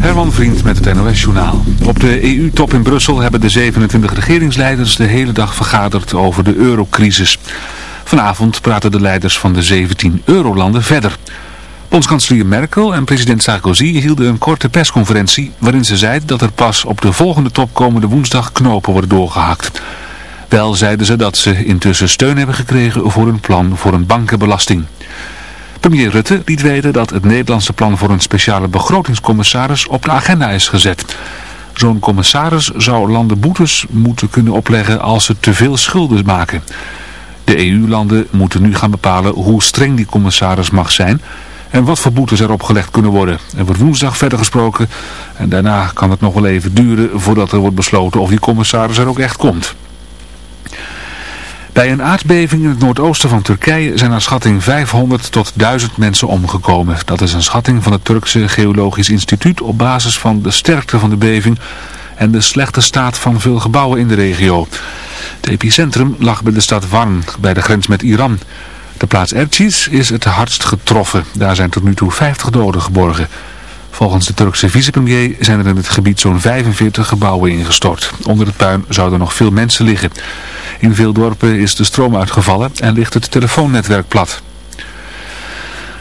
Herman Vriend met het NOS-journaal. Op de EU-top in Brussel hebben de 27 regeringsleiders de hele dag vergaderd over de eurocrisis. Vanavond praten de leiders van de 17 eurolanden verder. Bondskanselier Merkel en president Sarkozy hielden een korte persconferentie waarin ze zeiden dat er pas op de volgende top komende woensdag knopen worden doorgehakt. Wel zeiden ze dat ze intussen steun hebben gekregen voor een plan voor een bankenbelasting. Premier Rutte liet weten dat het Nederlandse plan voor een speciale begrotingscommissaris op de agenda is gezet. Zo'n commissaris zou landen boetes moeten kunnen opleggen als ze te veel schulden maken. De EU-landen moeten nu gaan bepalen hoe streng die commissaris mag zijn en wat voor boetes er opgelegd kunnen worden. Er wordt woensdag verder gesproken en daarna kan het nog wel even duren voordat er wordt besloten of die commissaris er ook echt komt. Bij een aardbeving in het noordoosten van Turkije zijn naar schatting 500 tot 1000 mensen omgekomen. Dat is een schatting van het Turkse Geologisch Instituut op basis van de sterkte van de beving en de slechte staat van veel gebouwen in de regio. Het epicentrum lag bij de stad Van, bij de grens met Iran. De plaats Erciş is het hardst getroffen. Daar zijn tot nu toe 50 doden geborgen. Volgens de Turkse vicepremier zijn er in het gebied zo'n 45 gebouwen ingestort. Onder het puin zouden nog veel mensen liggen. In veel dorpen is de stroom uitgevallen en ligt het telefoonnetwerk plat.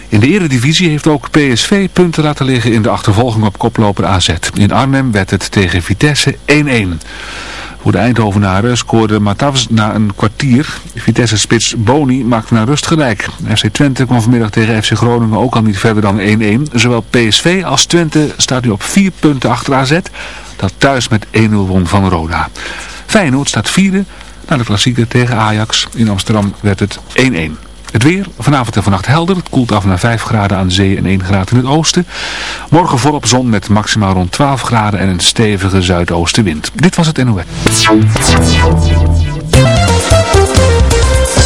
In de eredivisie heeft ook PSV punten laten liggen in de achtervolging op koploper AZ. In Arnhem werd het tegen Vitesse 1-1. Voor de Eindhovenaren scoorde Matavs na een kwartier. Vitesse-spits Boni maakte naar rust gelijk. FC Twente kwam vanmiddag tegen FC Groningen ook al niet verder dan 1-1. Zowel PSV als Twente staat nu op 4 punten achter AZ. Dat thuis met 1-0 won van Roda. Feyenoord staat vierde na de klassieker tegen Ajax. In Amsterdam werd het 1-1. Het weer, vanavond en vannacht helder. Het koelt af naar 5 graden aan zee en 1 graad in het oosten. Morgen volop zon met maximaal rond 12 graden en een stevige zuidoostenwind. Dit was het NOS.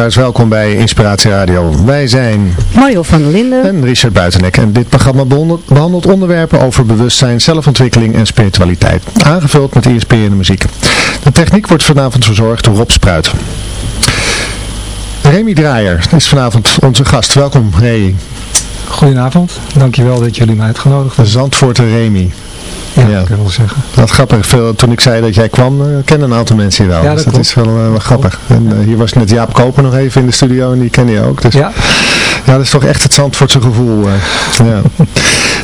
Luisteraars, welkom bij Inspiratie Radio. Wij zijn Mario van der Linden. en Richard Buitenek en dit programma behandelt, onderwerpen over bewustzijn, zelfontwikkeling en spiritualiteit. Aangevuld met inspirerende muziek. De techniek wordt vanavond verzorgd door Rob Spruit. Remy Draaier is vanavond onze gast. Welkom Remy. Goedenavond, dankjewel dat jullie mij uitgenodigd hebben. Zandvoorter Remy. Ja, Ja. dat kan ik wel zeggen. Wat grappig, veel, toen ik zei dat jij kwam, eh, kennen een aantal mensen je wel. Ja, dus dat dat klopt. is wel, eh, wel grappig. En eh, hier was net Jaap Koper nog even in de studio en die ken je ook. Dus Ja, Ja, dat is toch echt het Zandvoortse gevoel. ja.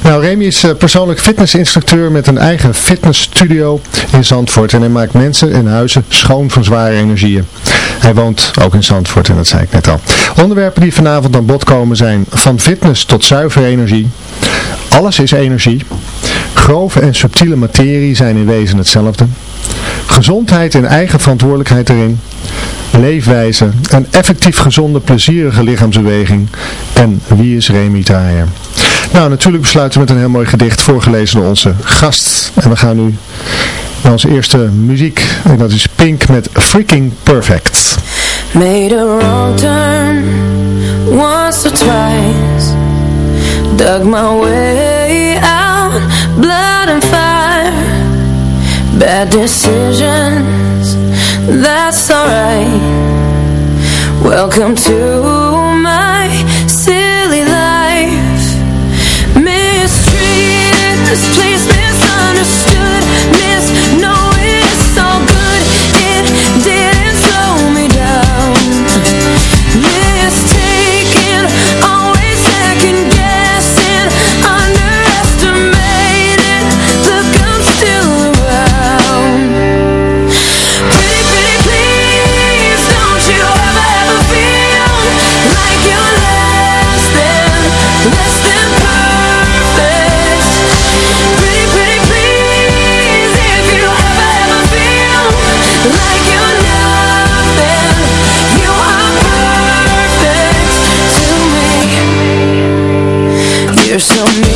Nou, Remy is persoonlijk fitnessinstructeur met een eigen fitnessstudio in Zandvoort. En hij maakt mensen en huizen schoon van zware energieën. Hij woont ook in Zandvoort en dat zei ik net al. Onderwerpen die vanavond aan bod komen zijn van fitness tot zuivere energie. Alles is energie. Grove en subtiele materie zijn in wezen hetzelfde. Gezondheid en eigen verantwoordelijkheid erin leefwijze, een effectief gezonde, plezierige lichaamsbeweging en wie is Remy Draaier? Nou, natuurlijk besluiten we met een heel mooi gedicht voorgelezen door onze gast. En we gaan nu naar onze eerste muziek en dat is Pink met Freaking Perfect. Made a wrong turn once or twice. Dug my way out, and fire. Bad decisions, that's alright. Welcome to my silly life. Mistreated, There's so me.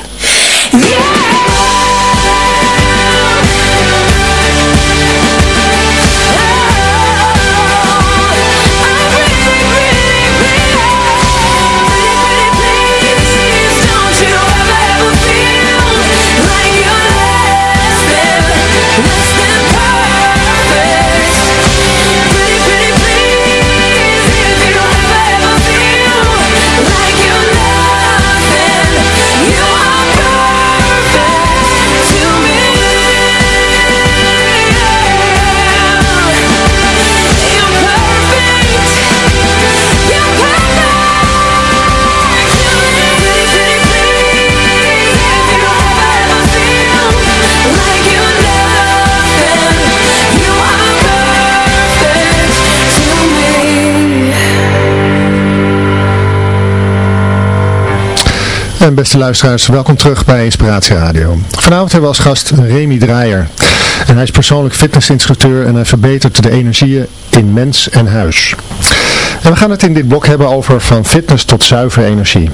Luisteraars, welkom terug bij Inspiratie Radio. Vanavond hebben we als gast Remy Draaier. En hij is persoonlijk fitnessinstructeur en hij verbetert de energieën in mens en huis. En we gaan het in dit blok hebben over van fitness tot zuivere energie.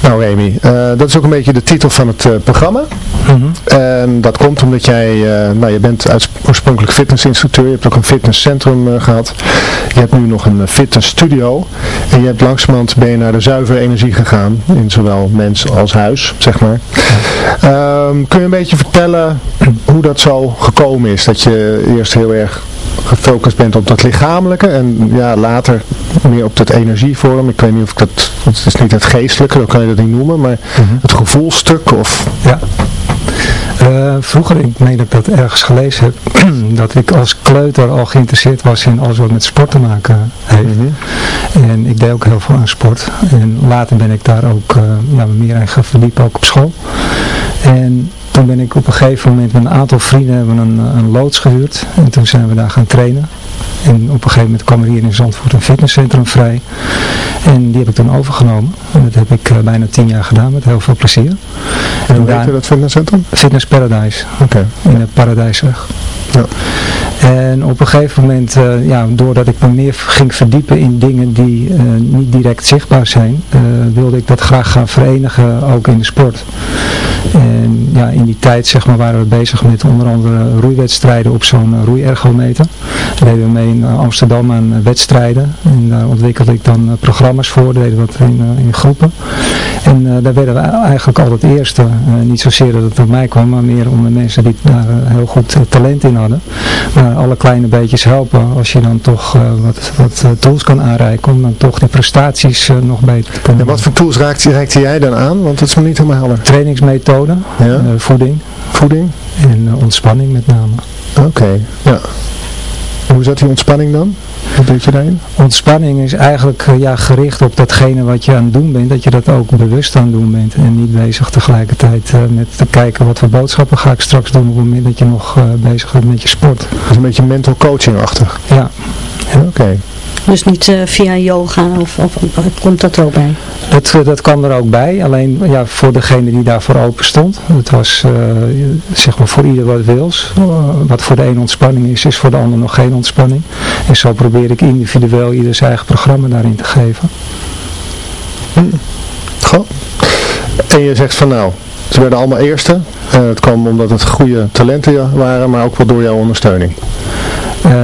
Nou Remy, eh, dat is ook een beetje de titel van het eh, programma. En dat komt omdat jij, eh, nou je bent oorspronkelijk fitnessinstructeur, je hebt ook een fitnesscentrum eh, gehad. Je hebt nu nog een eh, fitnessstudio. En je hebt langzamerhand ben je naar de zuivere energie gegaan, in zowel mens als huis, zeg maar. Ehm, kun je een beetje vertellen hoe dat zo gekomen is? Dat je eerst heel erg gefocust bent op dat lichamelijke en ja, later meer op dat energievorm. Ik weet niet of ik dat, het is niet het geestelijke, dan kan je dat niet noemen, maar het gevoelstuk of... Ja. Eh, vroeger, ik meen dat ik dat ergens gelezen heb, dat ik als kleuter al geïnteresseerd was in alles wat met sport te maken heeft. En ik deed ook heel veel aan sport. En later ben ik daar ook eh, ja, meer in gaan verdiepen, ook op school. En toen ben ik op een gegeven moment met een aantal vrienden hebben een, een loods gehuurd. En toen zijn we daar gaan trainen. En op een gegeven moment kwam er hier in Zandvoort een fitnesscentrum vrij. En die heb ik toen overgenomen. En dat heb ik eh, bijna tien jaar gedaan met heel veel plezier. En hoe daar- heette dat fitnesscentrum? Fitness Paradise. Oké. In de Paradijsweg. Ja. En op een gegeven moment, eh, ja, doordat ik me meer ging verdiepen in dingen die eh, niet direct zichtbaar zijn, wilde ik dat graag gaan verenigen, ook in de sport. En ja, in die tijd zeg maar, waren we bezig met onder andere roeiwedstrijden op zo'n roeiergometer. Deden mee in Amsterdam aan eh, wedstrijden. En daar ontwikkelde ik dan eh, programma's voor, deden we dat in, eh, in groepen. En daar werden we eigenlijk altijd eerste. Eh, niet zozeer dat het op mij kwam, maar meer om de mensen die daar heel goed talent in hadden. Maar alle kleine beetjes helpen als je dan toch wat, wat tools kan aanreiken om dan toch die prestaties nog beter te kunnen En wat voor tools raakte, reikte jij dan aan? Want dat is me niet helemaal helder. Trainingsmethoden, Ja. voeding Voeding? en ontspanning met name. Oké, ja. Hoe zat die ontspanning dan? Wat deed je daarin? Ontspanning is eigenlijk eh, ja, gericht op datgene wat je aan het doen bent, dat je dat ook bewust aan het doen bent en niet bezig tegelijkertijd eh, met te kijken wat voor boodschappen ga ik straks doen op het moment dat je nog eh, bezig bent met je sport. Dat is een beetje mental coaching-achtig. Ja, Oké. Dus niet eh, via yoga of, of, of komt dat er ook bij? dat, eh, dat kwam er ook bij, alleen ja, voor degene die daarvoor open stond. Het was eh, zeg maar voor ieder wat wils. Wat voor de een ontspanning is, is voor de ander nog geen ontspanning. En zo probeer ik individueel ieder zijn eigen programma daarin te geven. Goh. En je zegt van nou, ze werden allemaal eerste. Het kwam omdat het goede talenten waren, maar ook wel door jouw ondersteuning.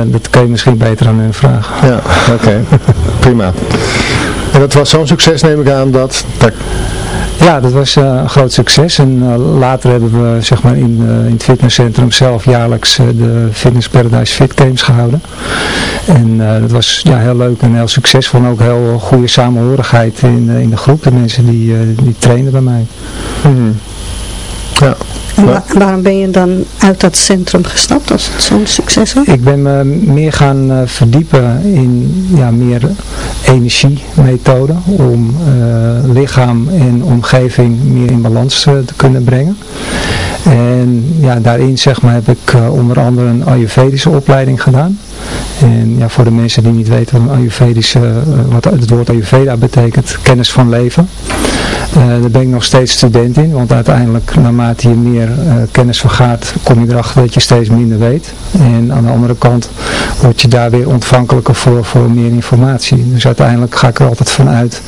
Dat kun je misschien beter aan hun vragen. Ja, oké. Prima. En dat was zo'n succes neem ik aan dat... dat Ja, dat was eh, een groot succes. En eh, later hebben we zeg maar, in, eh, in het fitnesscentrum zelf jaarlijks de Fitness Paradise Fit Games gehouden. En dat was ja, heel leuk en heel succesvol. En ook heel goede samenhorigheid in, in de groep. De mensen die, die trainen bij mij. Mhm. Ja. En wa- waarom ben je dan uit dat centrum gestapt als het zo'n succes was? Ik ben me meer gaan eh, verdiepen in ja, meer energiemethoden om eh, lichaam en omgeving meer in balans eh, te kunnen brengen. En ja, daarin zeg maar, heb ik onder andere een Ayurvedische opleiding gedaan. En ja, voor de mensen die niet weten wat Ayurvedische, eh, wat het woord Ayurveda betekent, kennis van leven. Eh, daar ben ik nog steeds student in, want uiteindelijk naarmate je meer eh, kennis vergaart, kom je erachter dat je steeds minder weet. En aan de andere kant word je daar weer ontvankelijker voor, voor meer informatie. Dus uiteindelijk ga ik er altijd van uit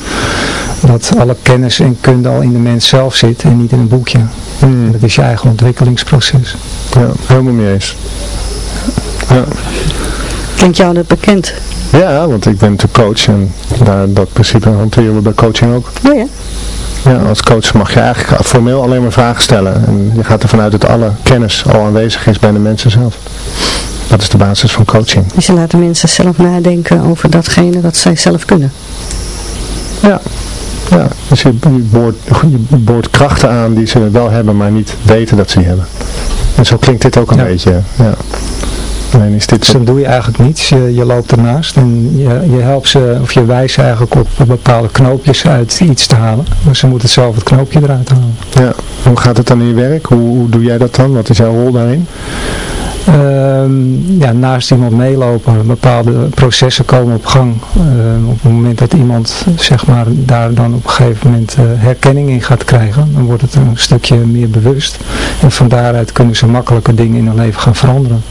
dat alle kennis en kunde al in de mens zelf zit en niet in een boekje. Hmm. Dat is je eigen ontwikkelingsproces. Ja, helemaal mee eens. Ja. Klinkt jou dat bekend? ja, want ik ben natuurlijk coach en daar, dat principe hanteren we bij coaching ook. Oh ja. Ja, als coach mag je eigenlijk formeel alleen maar vragen stellen. En je gaat ervan uit dat alle kennis al aanwezig is bij de mensen zelf. Dat is de basis van coaching. Dus je laat de mensen zelf nadenken over datgene wat zij zelf kunnen. Ja. Ja, dus je, je, boort, je boort krachten aan die ze wel hebben, maar niet weten dat ze die hebben. En zo klinkt dit ook een Ja. beetje. Ja. Alleen is dit Dus dan doe je eigenlijk niets, je, je loopt ernaast en je, je helpt ze, of je wijst ze eigenlijk op bepaalde knoopjes uit iets te halen. Maar ze moeten zelf het knoopje eruit halen. Ja. Hoe gaat het dan in je werk? Hoe, hoe doe jij dat dan? Wat is jouw rol daarin? Ehm, ja, naast iemand meelopen, bepaalde processen komen op gang. Ehm, op het moment dat iemand zeg maar, daar dan op een gegeven moment eh, herkenning in gaat krijgen, dan wordt het een stukje meer bewust. En van daaruit kunnen ze makkelijke dingen in hun leven gaan veranderen.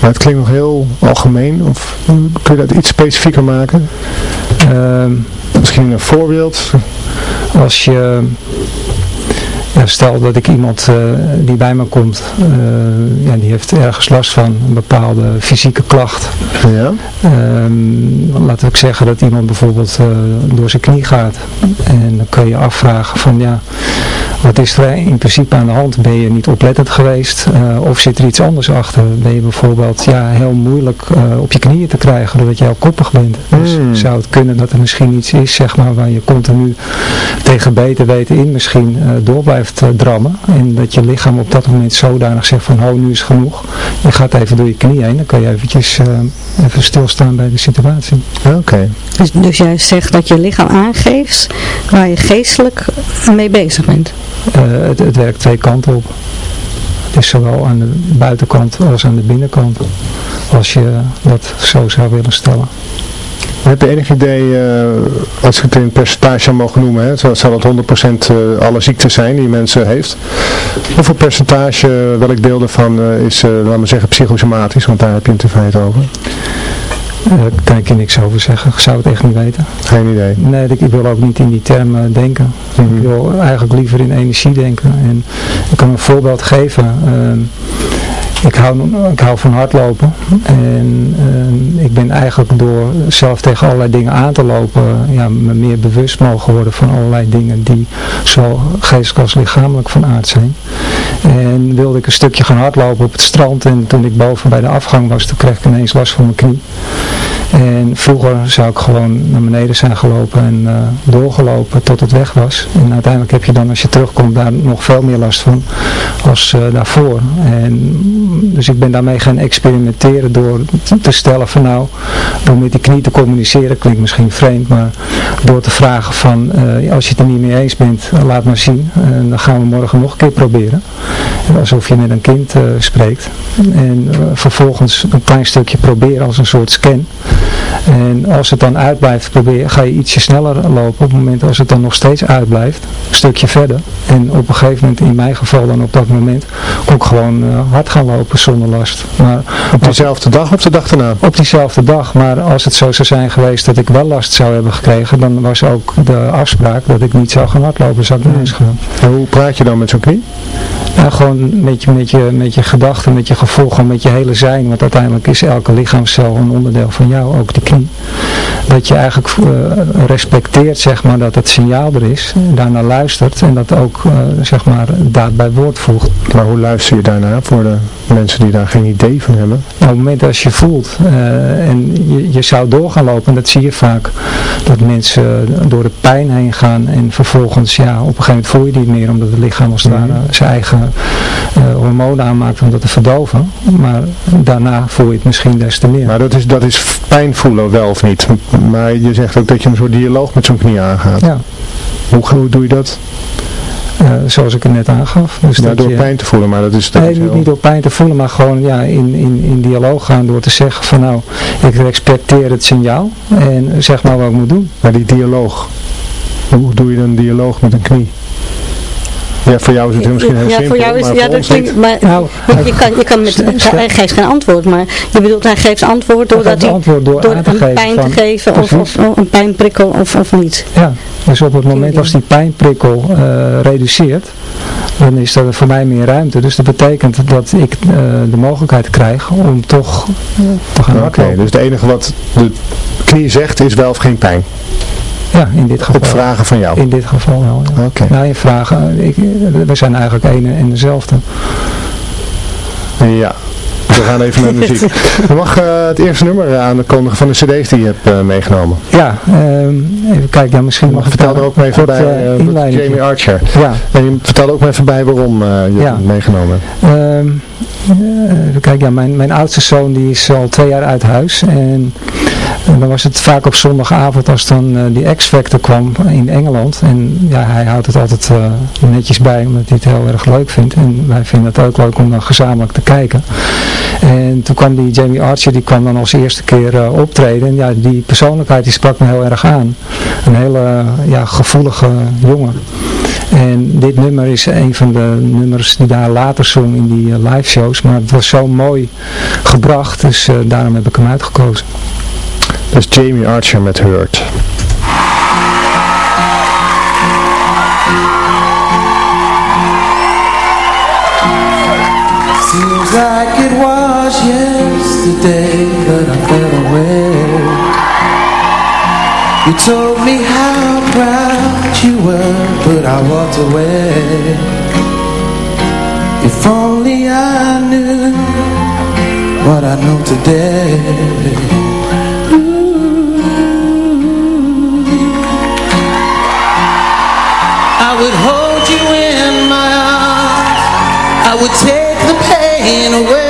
Maar het klinkt nog heel algemeen. Of kun je dat iets specifieker maken? Ehm, Misschien een voorbeeld? als je ja, stel dat ik iemand eh, die bij me komt, eh, ja, die heeft ergens last van een bepaalde fysieke klacht. Ja. Ehm, laten we zeggen dat iemand bijvoorbeeld eh, door zijn knie gaat. En dan kun je afvragen van ja, wat is er in principe aan de hand? Ben je niet oplettend geweest? Of zit er iets anders achter? Ben je bijvoorbeeld ja, heel moeilijk op je knieën te krijgen doordat je al koppig bent? Dus Hmm. zou het kunnen dat er misschien iets is zeg maar, waar je continu tegen beter weten in misschien eh, door blijft eh, drammen. En dat je lichaam op dat moment zodanig zegt van oh nu is genoeg. Je gaat even door je knie heen. Dan kan je eventjes eh, even stilstaan bij de situatie. Oké. Dus, dus jij zegt dat je lichaam aangeeft waar je geestelijk mee bezig bent. Eh, het, het werkt twee kanten op. Het is zowel aan de buitenkant als aan de binnenkant. Als je dat zo zou willen stellen. Heb je enig idee, eh, als ik het in percentage zou mogen noemen, hè, zou- zou dat 100% eh, alle ziektes zijn die mensen heeft? Hoeveel percentage, eh, welk deel daarvan eh, is, eh, laten we zeggen, psychosomatisch, want daar heb je het in feite over? Daar kan ik je niks over zeggen. Ik zou het echt niet weten. Geen idee. Nee, ik, wil ook niet in die termen denken. Ik wil eigenlijk liever in energie denken. En ik kan een voorbeeld geven. Ehm, ik, hou, ik hou van hardlopen. En ehm, ik ben eigenlijk door zelf tegen allerlei dingen aan te lopen, ja, me meer bewust mogen worden van allerlei dingen die zowel geestelijk als lichamelijk van aard zijn. En wilde ik een stukje gaan hardlopen op het strand. En toen ik boven bij de afgang was, toen kreeg ik ineens last van mijn knie. En vroeger zou ik gewoon naar beneden zijn gelopen en eh, doorgelopen tot het weg was. En uiteindelijk heb je dan als je terugkomt daar nog veel meer last van als eh, daarvoor. En, dus ik ben daarmee gaan experimenteren door te- te stellen van nou, door met die knie te communiceren, klinkt misschien vreemd, maar door te vragen van eh, als je het er niet mee eens bent, laat maar zien. En dan gaan we morgen nog een keer proberen. Alsof je met een kind spreekt. En vervolgens een klein stukje proberen als een soort scan. En als het dan uitblijft, probeer, ga je ietsje sneller lopen. Op het moment als het dan nog steeds uitblijft, een stukje verder. En op een gegeven moment, in mijn geval dan op dat moment, kon ik gewoon eh, hard gaan lopen zonder last. Maar Op diezelfde dag of de dag daarna? op diezelfde dag, maar als het zo zou zijn geweest dat ik wel last zou hebben gekregen, dan was ook de afspraak dat ik niet zou gaan hardlopen, zou ik niet eens gaan. En hoe praat je dan met zo'n knie? Gewoon met je, met, je, met je gedachten, met je gevoel, gewoon met je hele zijn. Want uiteindelijk is elke lichaamscel een onderdeel van jou, ook de knie. Dat je eigenlijk eh, respecteert, zeg maar, dat het signaal er is. Daarna luistert en dat ook, eh, zeg maar, daad bij woord voegt. Maar hoe luister je daarna voor de mensen die daar geen idee van hebben? Nou, op het moment als je voelt eh, en je, je zou door gaan lopen, en dat zie je vaak, dat mensen door de pijn heen gaan en vervolgens, ja, op een gegeven moment voel je die niet meer, omdat het lichaam als het ware zijn eigen eh, hormonen aanmaakt om dat te verdoven. Maar daarna voel je het misschien des te meer. Maar dat is, dat is pijn voelen wel of niet? Maar je zegt ook dat je een soort dialoog met zo'n knie aangaat. Ja. Hoe, hoe doe je dat? Eh, zoals ik het net aangaf. Dus Ja, dat door je- pijn te voelen, maar dat is... Dat Nee, niet, heel- niet door pijn te voelen, maar gewoon ja, in, in, in dialoog gaan door te zeggen van nou, ik respecteer het signaal en zeg maar wat ik moet doen. Maar die dialoog, hoe doe je dan een dialoog met een knie? Ja, voor jou is het misschien heel ja, simpel, voor jou is maar ja, voor dat ons klinkt, niet. maar Nou, want je kan, je kan met, hij geeft geen antwoord, maar je bedoelt hij geeft antwoord doordat geeft hij antwoord door aan te een geven pijn van- te geven of, of, of een pijnprikkel of, of niet. Ja, dus op het moment als die pijnprikkel eh, reduceert, dan is er voor mij meer ruimte. Dus dat betekent dat ik eh, de mogelijkheid krijg om toch te gaan Oké, dus het enige wat de knie zegt is wel of geen pijn. Ja, in dit geval. Op vragen van jou. In dit geval wel, ja. Oké. Nou, in vragen, ik, we zijn eigenlijk één en dezelfde. Ja, we gaan even naar muziek. Je mag eh, het eerste nummer aankondigen van de cd's die je hebt eh, meegenomen. Ja, ehm, even kijken, ja, misschien mag ik Vertel er ook maar even kort, bij, eh, Jamie Archer. Ja, En je vertel ook maar even bij waarom je Ja. het meegenomen hebt. Ehm, eh, even kijken, ja, mijn, mijn oudste zoon die is al twee jaar uit huis en En dan was het vaak op zondagavond als dan eh, die X-Factor kwam in Engeland. En ja, hij houdt het altijd eh, netjes bij omdat hij het heel erg leuk vindt. En wij vinden het ook leuk om dan gezamenlijk te kijken. En toen kwam die Jamie Archer, die kwam dan als eerste keer eh, optreden. En ja, die persoonlijkheid die sprak me heel erg aan. Een hele ja, gevoelige jongen. En dit nummer is een van de nummers die daar later zong in die live shows. Maar het was zo mooi gebracht, dus daarom heb ik hem uitgekozen. Dus Jamie Archer met Hurt. Seems like it was yesterday that I fell away. You told me how proud you were But I walked away. If only I knew What I know today would hold you in my arms. I would take the pain away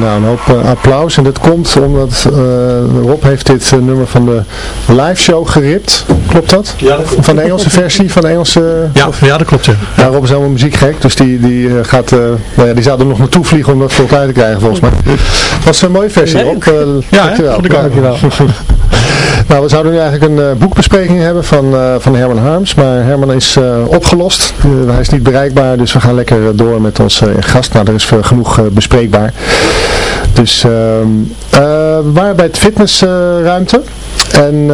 Nou, een hoop eh, applaus. En dat komt omdat eh, Rob heeft dit eh, nummer van de live show geript. Klopt dat? Ja, dat klopt. Van de Engelse versie, van de Engelse... Ja, ja, dat klopt ja. Ja, Rob is helemaal muziekgek, dus die, die gaat, nou ja, die zou er nog naartoe vliegen om dat voor elkaar te krijgen volgens mij. Dat was een mooie versie, Rob. Ja, dankjewel. Vond ik ook. Dankjewel. nou, we zouden nu eigenlijk een eh, boekbespreking hebben van, eh, van Herman Harms, maar Herman is eh, opgelost. Hij is niet bereikbaar, dus we gaan lekker door met onze gast. Nou, er is genoeg bespreekbaar. Dus ehm, we waren bij het fitnessruimte en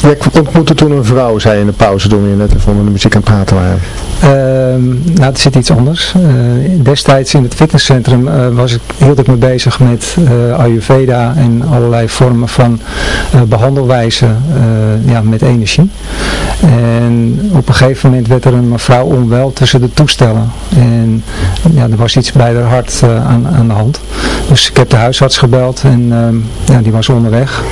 jij ontmoette toen een vrouw, zei in de pauze toen we net even onder de muziek aan het praten waren. Ehm, nou, het zit iets anders. Eh, destijds in het fitnesscentrum eh, was ik, hield ik me bezig met eh, Ayurveda en allerlei vormen van eh, behandelwijzen eh, ja, met energie. En op een gegeven moment werd er een mevrouw onwel tussen de toestellen. En ja, er was iets bij haar hart aan, aan de hand. Dus ik heb de huisarts gebeld en ehm, ja, die was onderweg.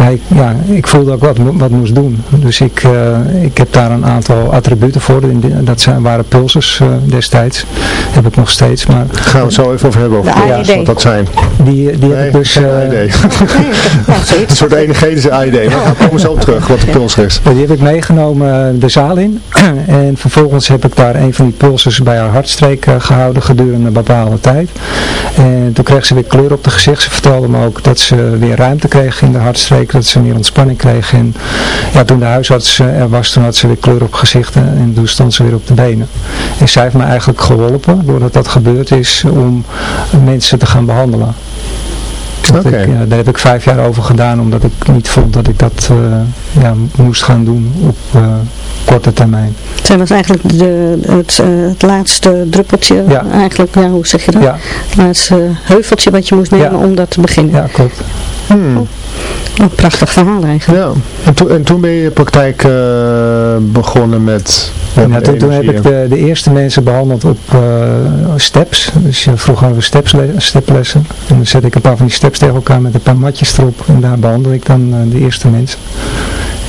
Maar ik, ja, ik voelde ook wat, wat moest doen. Dus ik, eh, ik heb daar een aantal attributen voor. In de- Dat zijn, waren pulsers eh, destijds. Heb ik nog steeds. Maar Gaan we het zo even over hebben, over AED. wat dat zijn. die, die heb ik dus... eh. Een soort energetische AED. Maar we komen zo op terug, wat de pulser is. Die heb ik meegenomen de zaal in. en vervolgens heb ik daar een van die pulsers bij haar hartstreek eh, gehouden gedurende een bepaalde tijd. En toen kreeg ze weer kleur op de gezicht. Ze vertelde me ook dat ze weer ruimte kreeg in de hartstreek. Dat ze meer ontspanning kreeg. En ja, toen de huisarts eh, er was, toen had ze weer kleur op gezicht. En en toen stond ze weer op de benen. En zij heeft me eigenlijk geholpen, doordat dat gebeurd is, om mensen te gaan behandelen. Dat Oké. ik, ja, daar heb ik vijf jaar over gedaan, omdat ik niet vond dat ik dat eh, ja, moest gaan doen op eh, korte termijn. Zij was eigenlijk de, het, eh, het laatste druppeltje, Ja. eigenlijk, ja, hoe zeg je dat? Ja, Het laatste heuveltje wat je moest nemen Ja. om dat te beginnen. ja klopt. Hmm. Een prachtig verhaal eigenlijk. Ja, en, toen en toen ben je praktijk eh, begonnen met... Ja, toen, toen heb ik de, de eerste mensen behandeld op eh, steps. Dus je vroeg over steps, steplessen. En dan zet ik een paar van die steps tegen elkaar met een paar matjes erop. En daar behandel ik dan eh, de eerste mensen.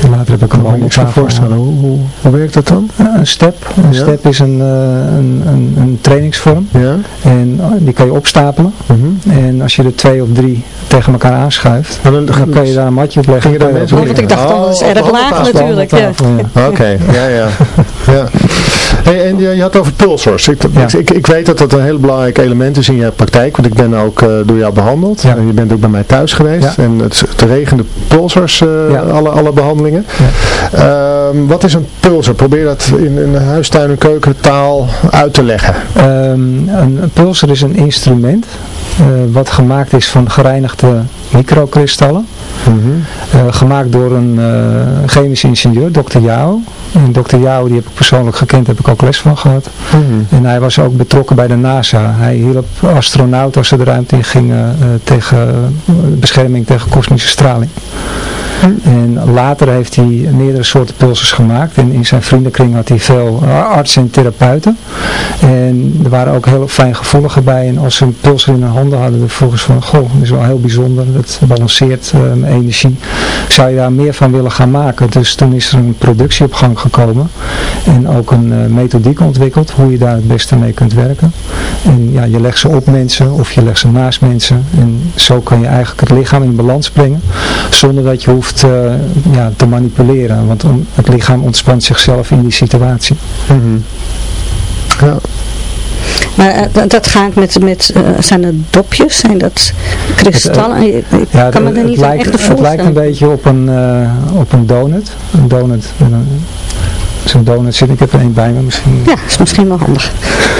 En later heb ik een behandeltafel. voorstellen. Hoe, hoe, hoe werkt dat dan? Een step. Een Ja. step is een, eh, een, een, een trainingsvorm. Ja? En die kan je opstapelen. Mhm. En als je er twee of drie tegen elkaar aanschuift, Maar dan, dan kan je daar een matje op leggen. Ging je daar Oh, want ik dacht, Oh, dat is de erg laag natuurlijk. Ja. Oké, ja, ja. ja. Hey, en je, je had over pulsars. Ik, Ja. ik, ik weet dat dat een heel belangrijk element is in je praktijk, want ik ben ook eh, door jou behandeld. Ja. En je bent ook bij mij thuis geweest. Ja. En het, het regende pulsars, eh, Ja. alle, alle behandelingen. Ehm, wat is een pulsar? Probeer dat in, in huistuin- en keukentaal uit te leggen. Ehm, een, een pulsar is een instrument eh, wat gemaakt is van gereinigde microkristallen. Eh, gemaakt door een eh, chemisch ingenieur, Dr. Yao. En Dr. Yao, die heb ik persoonlijk gekend, heb ik ook les van gehad. En hij was ook betrokken bij de NASA. Hij hielp astronauten als ze de ruimte in gingen eh, tegen bescherming tegen kosmische straling. En later heeft hij meerdere soorten pulsers gemaakt. En in zijn vriendenkring had hij veel eh, artsen en therapeuten. En er waren ook heel fijngevoeligen bij. En als ze een pulser in hun handen hadden, vroegen ze van, goh, dat is wel heel bijzonder. Dat balanceert eh, energie. Zou je daar meer van willen gaan maken? Dus toen is er een productie op gang gekomen. En ook een eh, methodiek ontwikkeld, hoe je daar het beste mee kunt werken. En ja, je legt ze op mensen of je legt ze naast mensen. En zo kan je eigenlijk het lichaam in balans brengen. Zonder dat je hoeft eh, ja, te manipuleren. Want het lichaam ontspant zichzelf in die situatie. Ja. Maar eh, dat- gaat met, met eh, zijn dat dopjes, zijn dat kristallen? Ik Ja, kan me het, er het niet lijkt, echt het lijkt een beetje op een, eh, op een donut. Een donut. een- Zo'n donut zit, ik heb er één bij me misschien. Ja, is misschien wel handig.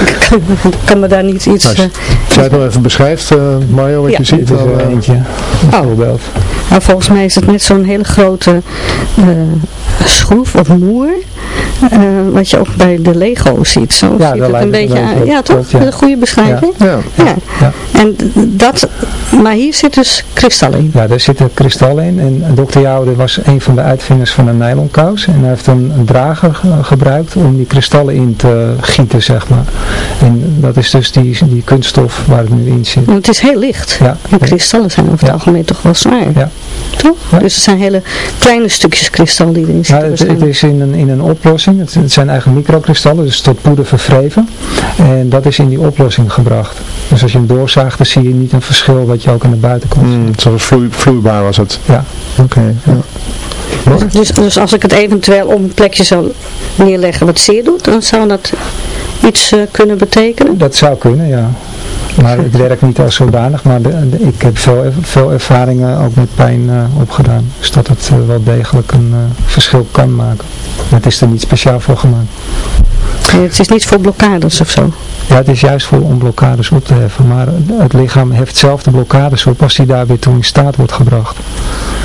Ik kan, kan me daar niet iets... Als jij het nog even beschrijft, eh, Mario, wat Ja. je ziet. Dit is er eentje. Bijvoorbeeld. Nou, volgens mij is het net zo'n hele grote eh, schroef of moer. eh, wat je ook bij de Lego ziet. Zo Ja, ziet het een beetje een aan. Ja, toch? ja. Een goede beschrijving. ja. Ja. Ja. En dat, maar hier zit dus kristal in. Ja, daar zitten kristallen in. En Dr. Joude was een van de uitvinders van de nylonkous. En hij heeft een, een drager ge- gebruikt om die kristallen in te gieten, zeg maar. En dat is dus die, die kunststof waar het nu in zit. Want het is heel licht. Ja. En kristallen zijn over het algemeen toch wel zwaar. Ja. Toch? Ja. Dus het zijn hele kleine stukjes kristal die erin Ja, zitten. het, het is in een, in een oplossing. Het, het zijn eigenlijk microkristallen, dus tot poeder verwreven. En dat is in die oplossing gebracht. Dus als je hem doorzaagt, dan zie je niet een verschil wat je ook aan de buitenkant ziet. Mm, zoals vloeibaar was het. Ja. Oké. ja. Dus, dus als ik het eventueel op een plekje zou neerleggen wat zeer doet, dan zou dat iets eh, kunnen betekenen. Dat zou kunnen, ja. Maar het werkt niet als zodanig. Maar de- de- ik heb veel, veel ervaringen ook met pijn eh, opgedaan. Dus dat het eh, wel degelijk een eh, verschil kan maken. Maar het is er niet speciaal voor gemaakt. Nee, Het is niet voor blokkades of zo. Ja, het is juist voor om blokkades op te heffen. Maar het lichaam heft zelf de blokkades op als die daar weer toe in staat wordt gebracht.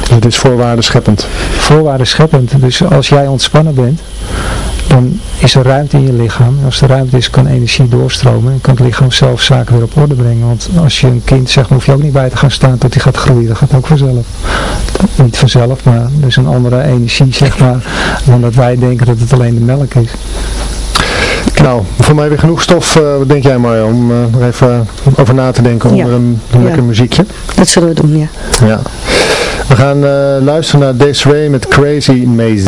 Het is voorwaarden scheppend. Voorwaarden scheppend. Dus als jij ontspannen bent, dan is er ruimte in je lichaam. En als er ruimte is, kan energie doorstromen. En kan het lichaam zelf zaken weer op orde brengen. Want als je een kind zegt, hoef je ook niet bij te gaan staan tot hij gaat groeien. Dat gaat ook vanzelf. Niet vanzelf, maar er is een andere energie, zeg maar, dan dat wij denken dat het alleen de melk is. Nou, voor mij weer genoeg stof, eh, wat denk jij Mario, om eh, nog even over na te denken Ja. onder een, een Ja. lekker muziekje. Dat zullen we doen, ja. Ja. We gaan eh, luisteren naar Desiree met Crazy Maze.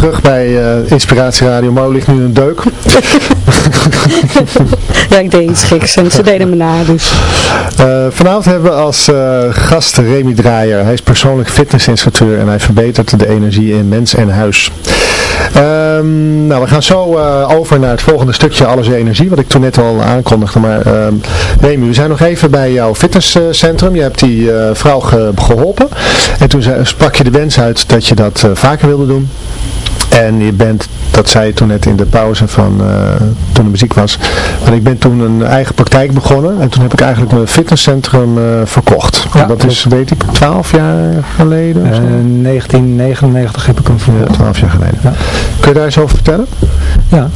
Terug bij eh, Inspiratie Radio. Mo ligt nu een deuk. Ja, ik deed iets geks en ze deden me na, dus. Eh, vanavond hebben we als eh, gast Remy Draaier. Hij is persoonlijk fitnessinstructeur en hij verbetert de energie in mens en huis. Ehm, nou, we gaan zo over naar het volgende stukje Alles Energie, wat ik toen net al aankondigde. Maar ehm, Remy, we zijn nog even bij jouw fitnesscentrum. Je hebt die vrouw ge- geholpen. En toen sprak je de wens uit dat je dat vaker wilde doen. En je bent, dat zei je toen net in de pauze van eh, toen de muziek was. Maar ik ben toen een eigen praktijk begonnen. En toen heb ik eigenlijk mijn fitnesscentrum eh, verkocht. Ja, dat is, weet ik, 12 jaar geleden of Eh, zo? 1999 heb ik hem Ja, verkocht. 12 jaar geleden. Ja. Kun je daar eens over vertellen? Ja.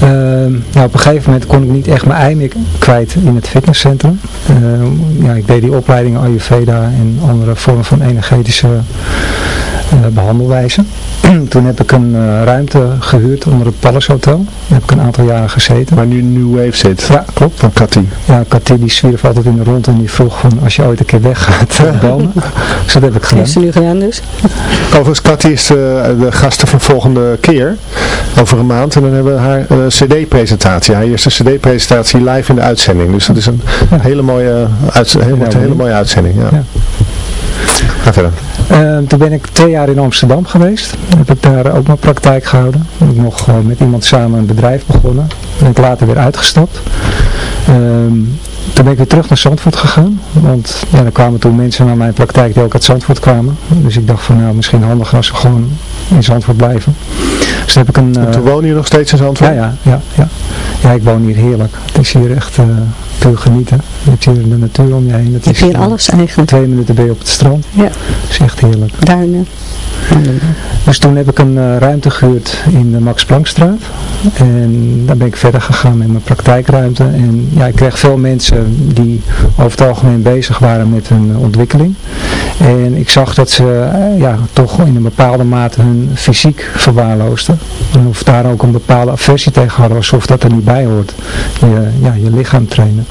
Ehm, nou, op een gegeven moment kon ik niet echt mijn ei meer kwijt in het fitnesscentrum. Ehm, ja, ik deed die opleidingen Ayurveda en andere vormen van energetische eh, behandelwijzen. Toen heb ik een eh, ruimte gehuurd onder het Palace Hotel. Daar heb ik een aantal jaren gezeten. Waar nu New Wave zit. Ja, klopt. Van Cathy. Ja, Katie die zwierf altijd in de rond en die vroeg van als je ooit een keer weggaat, bel me. Dus dat heb ik gedaan. Heeft ze nu gedaan dus? Overigens, Cathy is eh, de gasten van volgende keer. Over een maand. En dan hebben we haar eh, cd-presentatie. Haar eerste cd-presentatie live in de uitzending. Dus dat is een hele mooie, heel- wordt een hele mooie uitzending. Ja. Ja. Ga verder. Eh, toen ben ik twee jaar in Amsterdam geweest. Heb ik daar ook mijn praktijk gehouden. Ik nog eh, met iemand samen een bedrijf begonnen. Ben ik later weer uitgestapt. Ehm, toen ben ik weer terug naar Zandvoort gegaan. Want ja, er kwamen toen mensen naar mijn praktijk die ook uit Zandvoort kwamen. Dus ik dacht van nou misschien handiger als we gewoon in Zandvoort blijven. Dus toen heb ik een... En toen woon je nog steeds in Zandvoort? ja, ja, ja, ja. Ja, ik woon hier heerlijk. Het is hier echt eh, puur genieten. Je hebt hier de natuur om je heen. Het Je is hier alles eigenlijk. Twee minuten ben je op het strand. Ja. Het is echt heerlijk. Duinen. Dus toen heb ik een eh, ruimte gehuurd in de Max Planckstraat. En daar ben ik verder gegaan met mijn praktijkruimte. En ja, ik kreeg veel mensen die over het algemeen bezig waren met hun ontwikkeling. En ik zag dat ze eh, ja, toch in een bepaalde mate hun fysiek verwaarloosden. En of daar ook een bepaalde aversie tegen hadden, alsof dat er niet bij hoort. Je, ja, je lichaam trainen.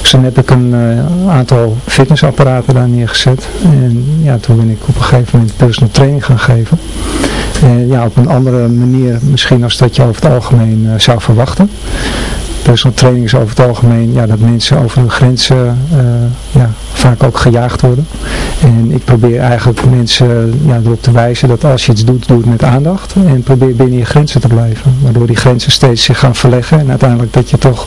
Dus toen heb ik een eh, aantal fitnessapparaten daar neergezet. En ja, toen ben ik op een gegeven moment personal training gaan geven. En ja, op een andere manier misschien als dat je over het algemeen eh, zou verwachten. Personal training is over het algemeen ja, dat mensen over hun grenzen eh, ja, vaak ook gejaagd worden. En ik probeer eigenlijk mensen ja, erop te wijzen dat als je iets doet, doe het met aandacht. En probeer binnen je grenzen te blijven. Waardoor die grenzen steeds zich gaan verleggen. En uiteindelijk dat je toch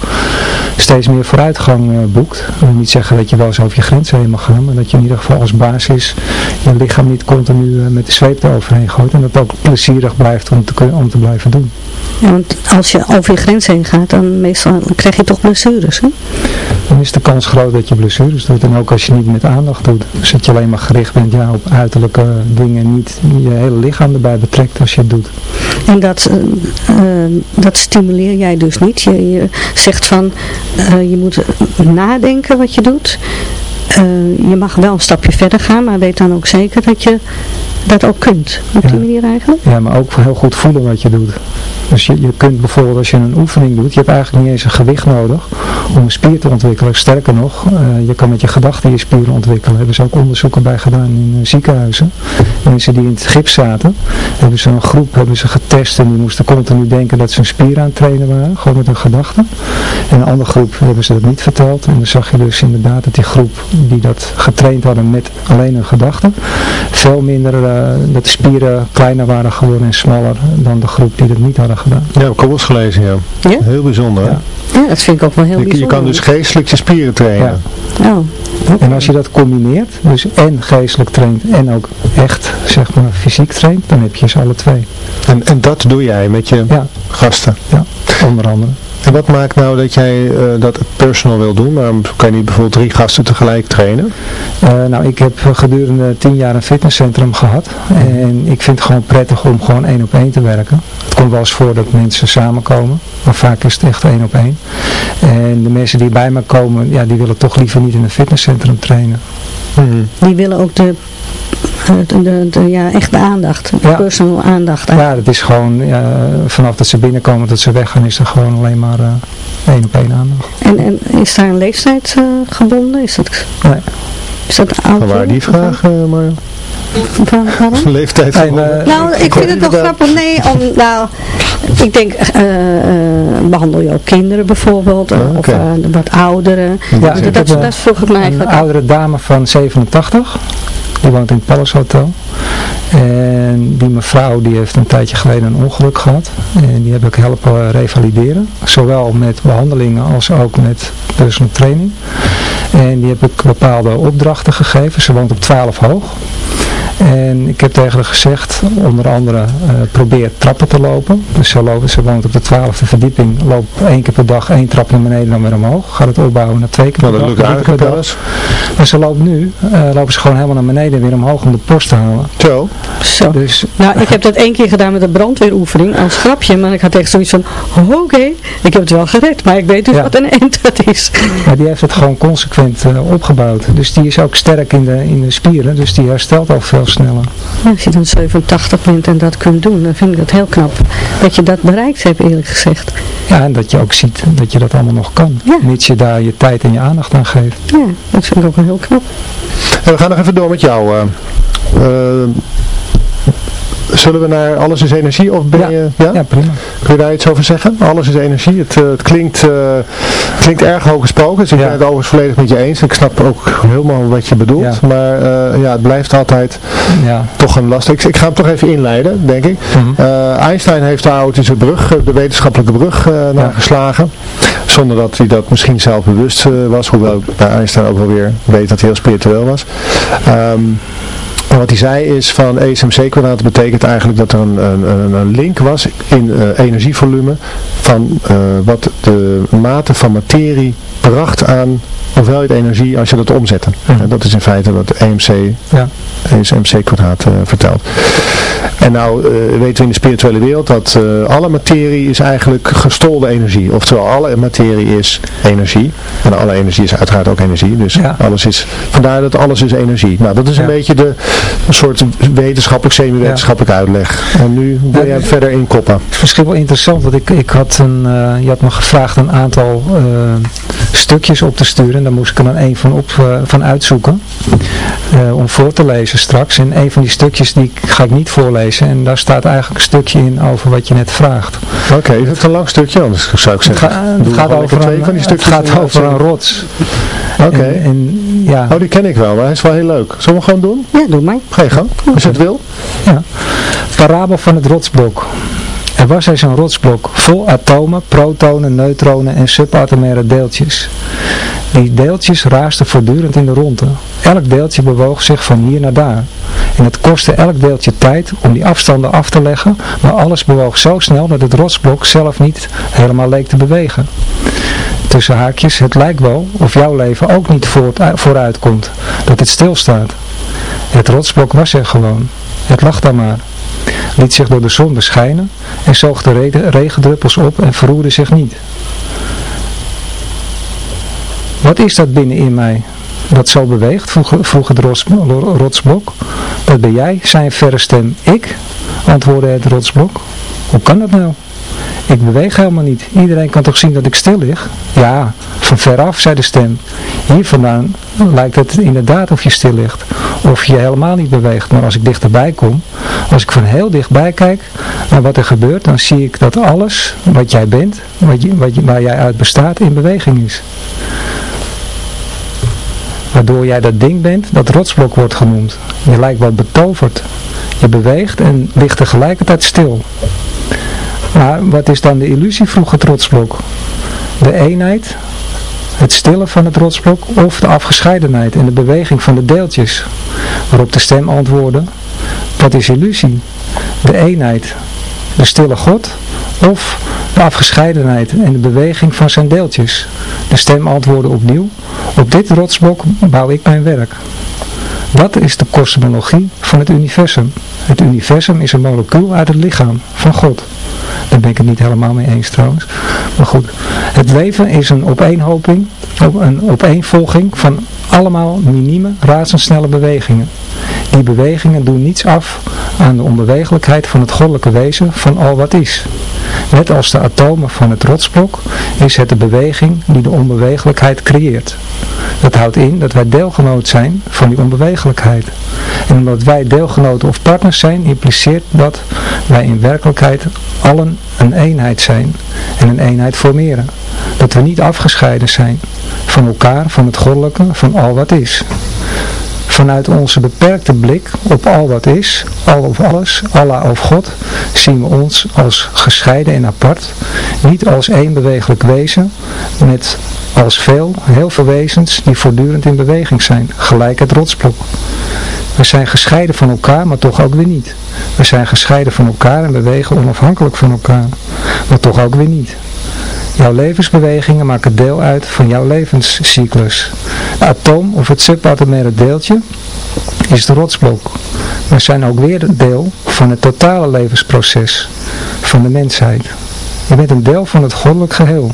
steeds meer vooruitgang eh, boekt. Ik wil niet zeggen dat je wel eens over je grenzen heen mag gaan. Maar dat je in ieder geval als basis je lichaam niet continu eh, met de zweep eroverheen gooit. En dat het ook plezierig blijft om te, om te blijven doen. Ja, want als je over je grens heen gaat, dan meestal krijg je toch blessures. Hè? dan is de kans groot dat je blessures doet. En ook als je niet met aandacht doet. Dus dat je alleen maar gericht bent ja, op uiterlijke dingen. en Niet je hele lichaam erbij betrekt als je het doet. En dat, eh, eh, dat stimuleer jij dus niet. Je, je zegt van, eh, je moet nadenken wat je doet. Eh, je mag wel een stapje verder gaan, maar weet dan ook zeker dat je dat ook kunt. Op die Ja. manier eigenlijk. Ja, maar ook heel goed voelen wat je doet. Dus je, je kunt bijvoorbeeld als je een oefening doet, je hebt eigenlijk niet eens een gewicht nodig om een spier te ontwikkelen. Sterker nog, eh, je kan met je gedachten je spieren ontwikkelen. Daar hebben ze ook onderzoeken bij gedaan in eh, ziekenhuizen. Mensen die in het gips zaten, hebben ze een groep hebben ze getest en die moesten continu denken dat ze een spier aan het trainen waren, gewoon met hun gedachten. En een andere groep hebben ze dat niet verteld. En dan zag je dus inderdaad dat die groep die dat getraind hadden met alleen hun gedachten, veel minder, eh, dat de spieren kleiner waren geworden en smaller dan de groep die dat niet hadden gedaan. Ja, heb ik ook eens gelezen, ja. Ja? Heel bijzonder. hè? Ja, dat vind ik ook wel heel Je, je bijzonder. kan dus geestelijk je spieren trainen. Ja. Oh, En als je dat combineert, dus en geestelijk traint en ook echt zeg maar fysiek traint, dan heb je ze alle twee. En, en dat doe jij met je Ja, gasten. ja onder andere. En wat maakt nou dat jij eh, dat personal wil doen? Waarom kan je niet bijvoorbeeld drie gasten tegelijk trainen? Eh, nou, ik heb gedurende tien jaar een fitnesscentrum gehad. En ik vind het gewoon prettig om gewoon één op één te werken. Het komt wel eens voor dat mensen samenkomen. Maar vaak is het echt één op één. En de mensen die bij me komen, ja, die willen toch liever niet in een fitnesscentrum trainen. Die willen ook de, eh, de, de, de- ja, echt de aandacht. De Ja. personal aandacht. Ja, het is gewoon, ja, vanaf dat ze binnenkomen tot ze weggaan, is er gewoon alleen maar eh, één op één aandacht. En, en is daar een leeftijd eh, gebonden? Is dat, Nee. is dat oud? Van waar die vraag, eh maar Waarom? leeftijd van- maar- Nou, ik vind het wel grappig. Nee, om, nou, ik denk, eh, eh, behandel je ook kinderen bijvoorbeeld, of eh, wat ouderen. Ja, dat, ik dat, heb, dat vroeg ik me Een oudere dame van 87, die woont in het Palace Hotel. En die mevrouw die heeft een tijdje geleden een ongeluk gehad. En die heb ik helpen revalideren. Zowel met behandelingen als ook met personal training. En die heb ik bepaalde opdrachten gegeven. Ze woont op 12 hoog. En ik heb tegen haar gezegd, onder andere, eh, probeer trappen te lopen. Dus ze, lopen, ze woont op de twaalfde verdieping, loop één keer per dag één trap naar beneden en dan weer omhoog. Gaat het opbouwen naar twee keer per Nou, dat dag. lukt drie aardig keer per wel dag. eens. Maar ze loopt nu, eh, lopen ze gewoon helemaal naar beneden en weer omhoog om de post te halen. Zo. Zo. Dus Nou, ik heb dat één keer gedaan met een brandweeroefening als grapje, maar ik had echt zoiets van, oh, oké, ik heb het wel gered, maar ik weet dus Ja. wat een eind dat is. maar die heeft het gewoon consequent eh, opgebouwd. Dus die is ook sterk in de, in de spieren, dus die herstelt al veel sneller. Als je dan 87 bent en dat kunt doen, dan vind ik dat heel knap. Dat je dat bereikt hebt, eerlijk gezegd. Ja, en dat je ook ziet dat je dat allemaal nog kan. Ja. Mits je daar je tijd en je aandacht aan geeft. Ja, dat vind ik ook wel heel knap. En we gaan nog even door met jou. eh. Eh, zullen we naar Alles is Energie of ben Ja. je... Ja? Ja, prima. Kun je daar iets over zeggen? Alles is energie. Het, eh, het klinkt, het klinkt erg hoog gesproken. Dus ik ben het overigens volledig met je eens. Ik snap ook helemaal wat je bedoelt. Maar eh, ja, het blijft altijd Ja. toch een last. Ik, ik ga hem toch even inleiden, denk ik. Mhm. Einstein heeft de brug, eh, de wetenschappelijke brug geslagen. Zonder dat hij dat misschien zelf bewust was. Hoewel ik bij Einstein ook wel weer weet dat hij heel spiritueel was. Ehm, Wat hij zei is van ESMC kwadraat betekent eigenlijk dat er een, een, een- een link was in eh, energievolume van eh, wat de mate van materie bracht aan hoeveelheid energie als je dat omzette. En dat is in feite wat EMC, Ja. ESMC kwadraat eh, vertelt. En nou eh, weten we in de spirituele wereld dat eh, alle materie is eigenlijk gestolde energie. Oftewel alle materie is energie. En alle energie is uiteraard ook energie. Dus alles is, vandaar dat alles is energie. Nou dat is een beetje de een soort wetenschappelijk, semi-wetenschappelijk uitleg. En nu wil jij verder inkoppen. Het is misschien wel interessant, want ik, ik had een, je had me gevraagd een aantal stukjes op te sturen. En daar moest ik er dan één van, op, eh, van uitzoeken. eh, om voor te lezen straks. En een van die stukjes die ga ik niet voorlezen. En daar staat eigenlijk een stukje in over wat je net vraagt. Oké, is het een lang stukje? Anders zou ik Het, zeggen. ga- het gaat, over een, van die het gaat over een rots. Oké. En, en, ja. Oh, die ken ik wel. maar Hij is wel heel leuk. Zullen we gewoon doen? Ja, doe maar. Ga je gang. Als je het wil. Ja. Parabel van het rotsblok. Er was eens een rotsblok vol atomen, protonen, neutronen en subatomaire deeltjes. Die deeltjes raasden voortdurend in de ronde. Elk deeltje bewoog zich van hier naar daar. En het kostte elk deeltje tijd om die afstanden af te leggen, maar alles bewoog zo snel dat het rotsblok zelf niet helemaal leek te bewegen. Tussen haakjes, het lijkt wel of jouw leven ook niet vooruit komt, dat het stilstaat. Het rotsblok was er gewoon. Het lag daar maar. Liet zich door de zon beschijnen en zoog de regen- regendruppels op en verroerde zich niet. Wat is dat binnenin mij? Dat zo beweegt, vroeg, vroeg het rots- rotsblok. Dat ben jij, zei een verre stem. Ik? antwoordde het rotsblok. Hoe kan dat nou? Ik beweeg helemaal niet. Iedereen kan toch zien dat ik stil lig? Ja, van veraf, zei de stem. Hier vandaan lijkt het inderdaad of je stil ligt. Of je helemaal niet beweegt. Maar als ik dichterbij kom, als ik van heel dichtbij kijk naar wat er gebeurt, dan zie ik dat alles wat jij bent, wat je, wat je, waar jij uit bestaat, in beweging is. Waardoor jij dat ding bent, dat rotsblok wordt genoemd. Je lijkt wat betoverd. Je beweegt en ligt tegelijkertijd stil. Maar wat is dan de illusie, vroeg het rotsblok. De eenheid, het stillen van het rotsblok of de afgescheidenheid en de beweging van de deeltjes. Waarop de stem antwoordde, dat is illusie. De eenheid, de stille God of de afgescheidenheid en de beweging van zijn deeltjes. De stem antwoordde opnieuw, op dit rotsblok bouw ik mijn werk. Dat is de kosmologie van het universum. Het universum is een molecuul uit het lichaam van God. Daar ben ik het niet helemaal mee eens trouwens. Maar goed, het leven is een opeenhoping, op- een opeenvolging van allemaal minieme, razendsnelle bewegingen. Die bewegingen doen niets af aan de onbewegelijkheid van het goddelijke wezen van al wat is. Net als de atomen van het rotsblok is het de beweging die de onbewegelijkheid creëert. Dat houdt in dat wij deelgenoot zijn van die onbewegelijkheid. En omdat wij deelgenoten of partners zijn, impliceert dat wij in werkelijkheid allen een eenheid zijn en een eenheid formeren. Dat we niet afgescheiden zijn van elkaar, van het goddelijke, van al wat is. Vanuit onze beperkte blik op al wat is, al of alles, Allah of God, zien we ons als gescheiden en apart, niet als één bewegelijk wezen, met als veel, heel veel wezens die voortdurend in beweging zijn, gelijk het rotsblok. We zijn gescheiden van elkaar, maar toch ook weer niet. We zijn gescheiden van elkaar en bewegen onafhankelijk van elkaar, maar toch ook weer niet. Jouw levensbewegingen maken deel uit van jouw levenscyclus. Atoom of het subatomaire deeltje is de rotsblok. We zijn ook weer deel van het totale levensproces van de mensheid. Je bent een deel van het goddelijk geheel.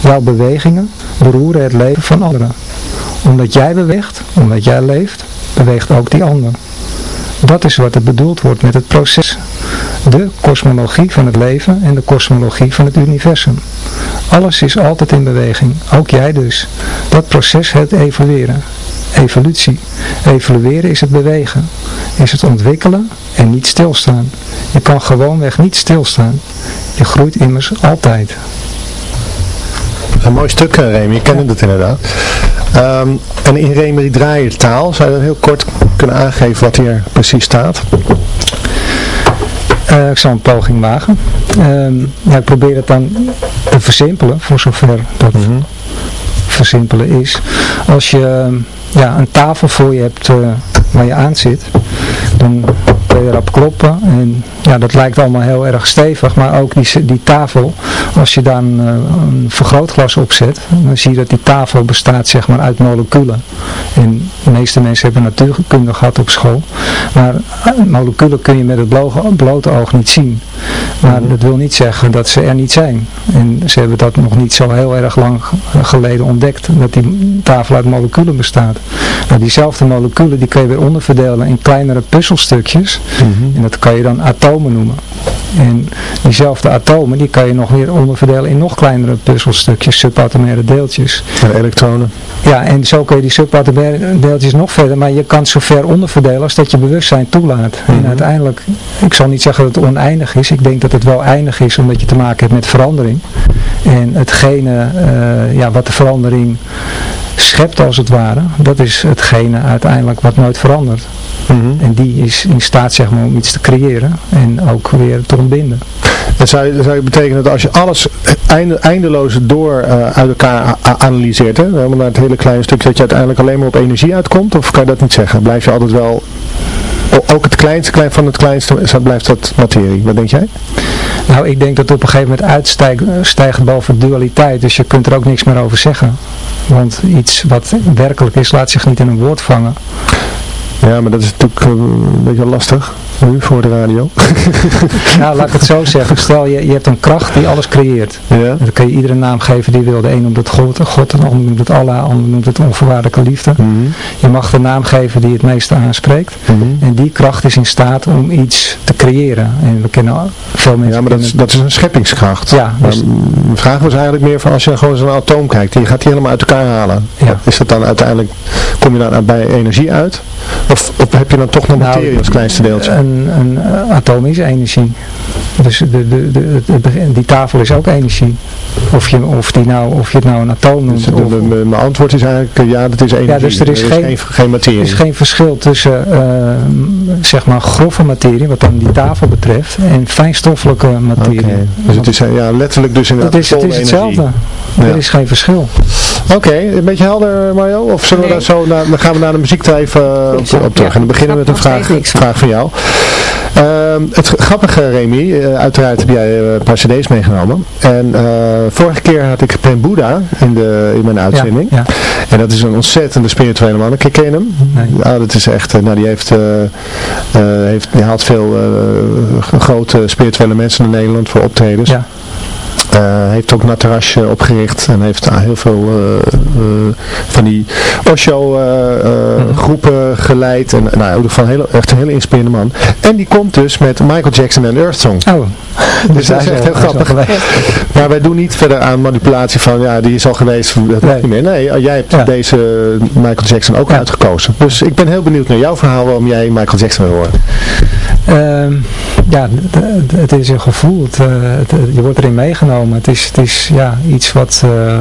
Jouw bewegingen beroeren het leven van anderen. Omdat jij beweegt, omdat jij leeft, beweegt ook die ander. Dat is wat er bedoeld wordt met het proces. De kosmologie van het leven en de kosmologie van het universum. Alles is altijd in beweging, ook jij dus. Dat proces heet evolueren. Evolutie. Evolueren is het bewegen, is het ontwikkelen en niet stilstaan. Je kan gewoonweg niet stilstaan. Je groeit immers altijd. Een mooi stuk, eh, Remy. Ik kende het inderdaad. Ehm, en in Remy Draaier taal, zou je heel kort kunnen aangeven wat hier precies staat? Eh, ik zal een poging wagen. Ehm, ja, ik probeer het dan te versimpelen, voor zover dat versimpelen is. Als je ja, een tafel voor je hebt eh, waar je aan zit, dan kun je erop kloppen. En ja, dat lijkt allemaal heel erg stevig, maar ook die, die tafel, als je daar een, eh, een vergrootglas op zet, dan zie je dat die tafel bestaat zeg maar uit moleculen. En de meeste mensen hebben natuurkunde gehad op school, maar eh, moleculen kun je met het blote oog niet zien. Maar dat wil niet zeggen dat ze er niet zijn. En ze hebben dat nog niet zo heel erg lang geleden ontdekt, dat die tafel uit moleculen bestaat. Nou, diezelfde moleculen die kun je weer onderverdelen in kleinere puzzelstukjes. En dat kan je dan atomen noemen. En diezelfde atomen, die kan je nog weer onderverdelen in nog kleinere puzzelstukjes, subatomaire deeltjes. En elektronen. Ja, en zo kun je die subatomaire deeltjes nog verder, maar je kan het zo ver onderverdelen als dat je bewustzijn toelaat. En uiteindelijk, ik zal niet zeggen dat het oneindig is, ik denk dat het wel eindig is, omdat je te maken hebt met verandering. En hetgene, eh, ja, wat de verandering schept als het ware, dat is hetgene uiteindelijk wat nooit verandert. En die is in staat zeg maar om iets te creëren en ook weer te ontbinden. En zou je, zou je betekenen dat als je alles einde, eindeloos door eh, uit elkaar analyseert, hè, helemaal naar het hele kleine stukje, dat je uiteindelijk alleen maar op energie uitkomt? Of kan je dat niet zeggen? Blijf je altijd wel, ook het kleinste klein van het kleinste, blijft dat materie? Wat denk jij? Nou, ik denk dat het op een gegeven moment uitstijgt stijgt boven dualiteit, dus je kunt er ook niks meer over zeggen. Want iets wat werkelijk is, laat zich niet in een woord vangen. Ja, maar dat is natuurlijk eh, een beetje lastig nu voor de radio. Nou, laat ik het zo zeggen. Stel, je, je hebt een kracht die alles creëert. Ja. En dan kun je iedere naam geven die wil. De een noemt het God, God de ander noemt het Allah, de ander noemt het onvoorwaardelijke liefde. Mhm. Je mag de naam geven die het meeste aanspreekt. En die kracht is in staat om iets te creëren. En we kennen veel mensen... Ja, maar dat is, dat is een scheppingskracht. Ja, Maar dus- mijn vraag was eigenlijk meer van als je gewoon zo'n atoom kijkt, die gaat die helemaal uit elkaar halen. Ja. Is dat dan uiteindelijk, kom je dan bij energie uit? Of, of heb je dan toch nog Nou, materie als kleinste deeltje? Een, een atoom is energie. Dus de, de, de, het- het- die tafel is ook energie. Of je, of die nou, of je het nou een atoom noemt. Dus de- of- de- de- mijn antwoord is eigenlijk, eh, ja, dat is energie. Ja, dus er is geen- geen, geen materie. Er is geen verschil tussen eh, zeg maar grove materie, wat dan die tafel betreft, en fijnstoffelijke materie. Dus het is eh, ja, letterlijk dus inderdaad Het is, het is hetzelfde. Ja. Er is geen verschil. Oké, een beetje helder Mario? Of zullen we daar zo naar, dan gaan we naar de muziek even eh, op, op terug. Ja, en dan beginnen we ik met een vraag, vraag van jou. Ehm, het grappige Remy, eh, uiteraard heb jij eh, een paar cd's meegenomen. En vorige keer had ik Ben Buddha in, de, in mijn uitzending. Ja, En dat is een ontzettende spirituele man. Ken ken hem? Nee. Ja, dat is echt, nou die heeft, heeft die haalt veel grote spirituele mensen in Nederland voor optredens. ja. Eh, heeft ook Natarasje opgericht en heeft daar heel veel eh, eh, van die Osho Mhm. groepen geleid. En nou, in ieder geval heel, echt een hele inspirerende man. En die komt dus met Michael Jackson en Earth Song. Oh, Dus dat is echt heel grappig. geweest. Maar wij doen niet verder aan manipulatie van, ja, die is al geweest, dat Nee. niet meer. Nee, jij hebt Ja. deze Michael Jackson ook Ja. uitgekozen. Dus ik ben heel benieuwd naar jouw verhaal waarom jij Michael Jackson wil horen. Ehm, ja, het is een gevoel. Eh, het- je wordt erin meegenomen. Het is, het is ja, iets wat, eh,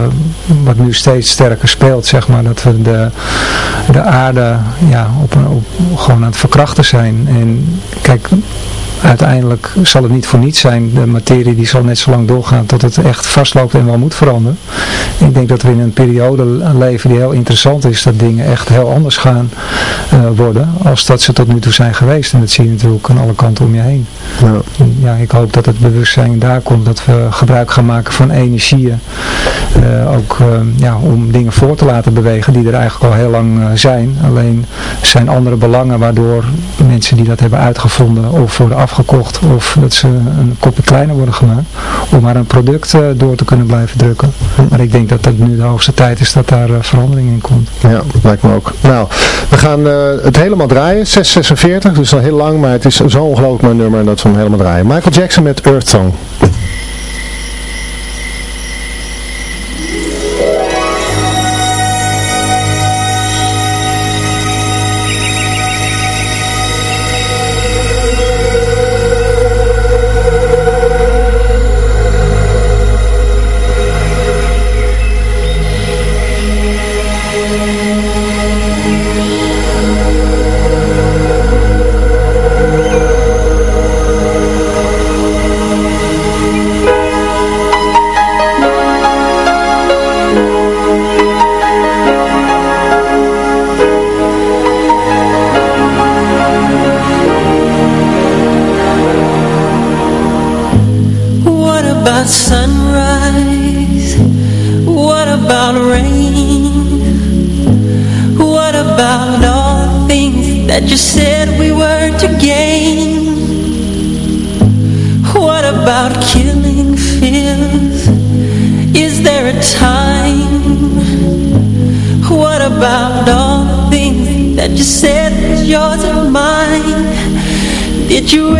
wat nu steeds sterker speelt, zeg maar. Dat we de, de aarde ja, op, gewoon aan het verkrachten zijn. En kijk, uiteindelijk zal het niet voor niets zijn. De materie die zal net zo lang doorgaan tot het echt vastloopt en wel moet veranderen. Ik denk dat we in een periode leven die heel interessant is. Dat dingen echt heel anders gaan eh, worden als dat ze tot nu toe zijn geweest. En dat zie je natuurlijk aan alle kanten om je heen. Nou, Ja, ik hoop dat het bewustzijn daar komt. Dat we gebruik gaan maken van energieën. eh, ook eh, ja, om dingen voor te laten bewegen die er eigenlijk al heel lang eh, zijn. Alleen zijn andere belangen waardoor mensen die dat hebben uitgevonden of worden afgekocht of dat ze een kopje kleiner worden gemaakt. Om maar een product eh, door te kunnen blijven drukken. Maar ik denk dat het nu de hoogste tijd is dat daar eh, verandering in komt. Ja, dat lijkt me ook. Nou, we gaan eh, het helemaal draaien. 646, dus al heel lang, maar het is zo ongelooflijk mooi nummer dat we hem helemaal draaien. Michael Jackson met Earth Song. You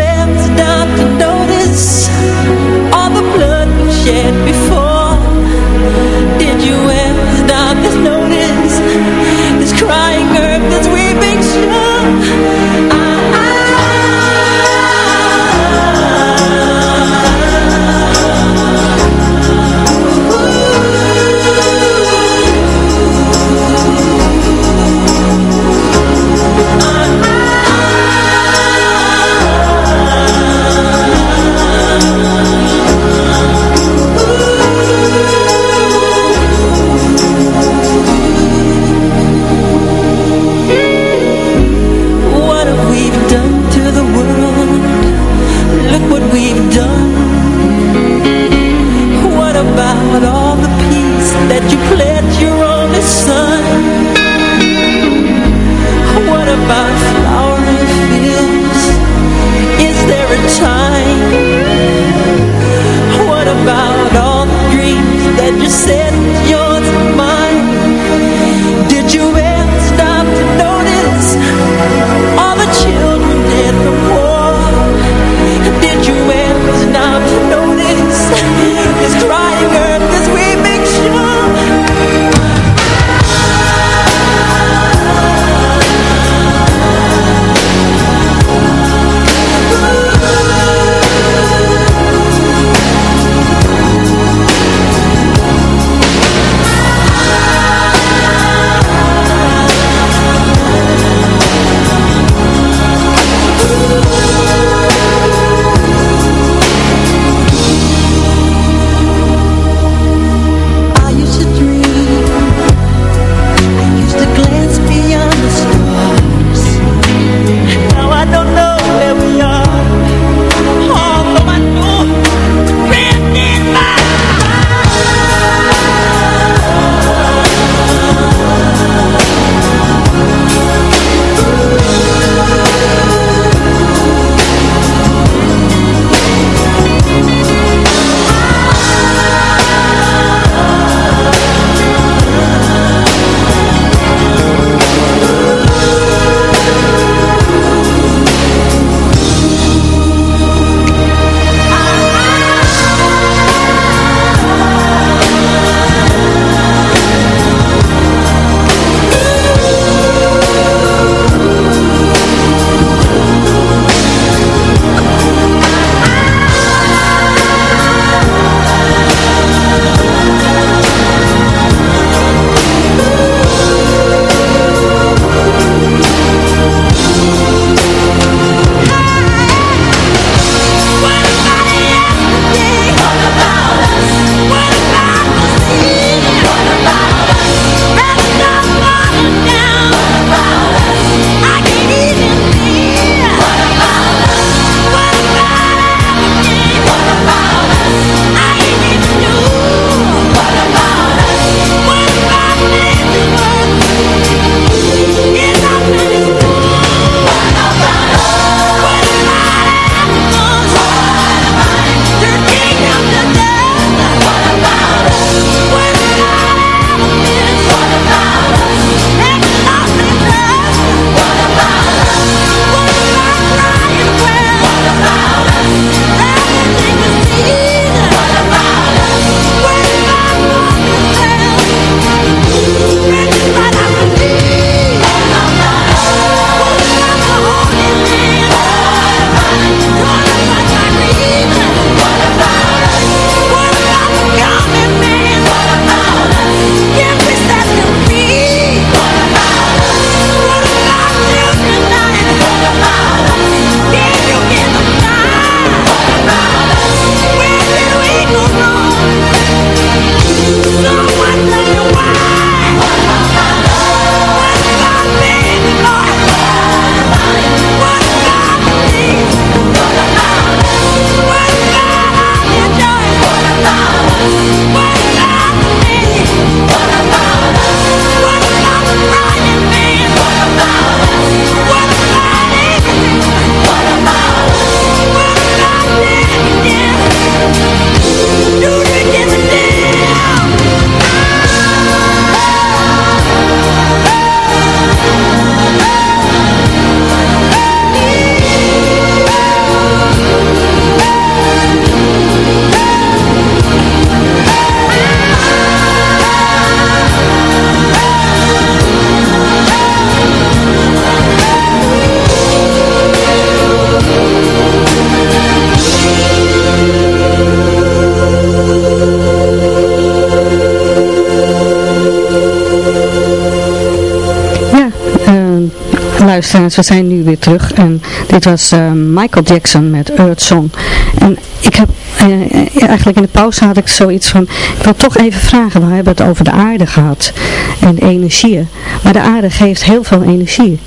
we zijn nu weer terug. En dit was eh, Michael Jackson met Earth Song. En ik heb, eh, eigenlijk in de pauze had ik zoiets van, ik wil toch even vragen, we hebben het over de aarde gehad. En energieën. Maar de aarde geeft heel veel energie.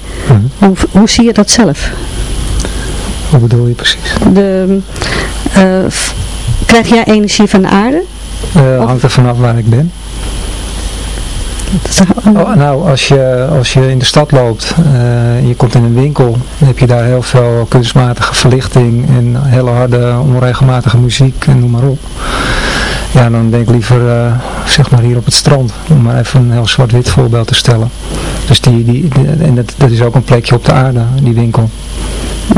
hoe, hoe zie je dat zelf? Wat bedoel je precies? De, eh, krijg jij energie van de aarde? Eh, hangt er vanaf waar ik ben. Oh, nou, als je, als je in de stad loopt en je komt in een winkel, dan heb je daar heel veel kunstmatige verlichting en hele harde, onregelmatige muziek en noem maar op. Ja, dan denk ik liever, eh, zeg maar hier op het strand, om maar even een heel zwart-wit voorbeeld te stellen. Dus die, die- en dat, dat is ook een plekje op de aarde, die winkel.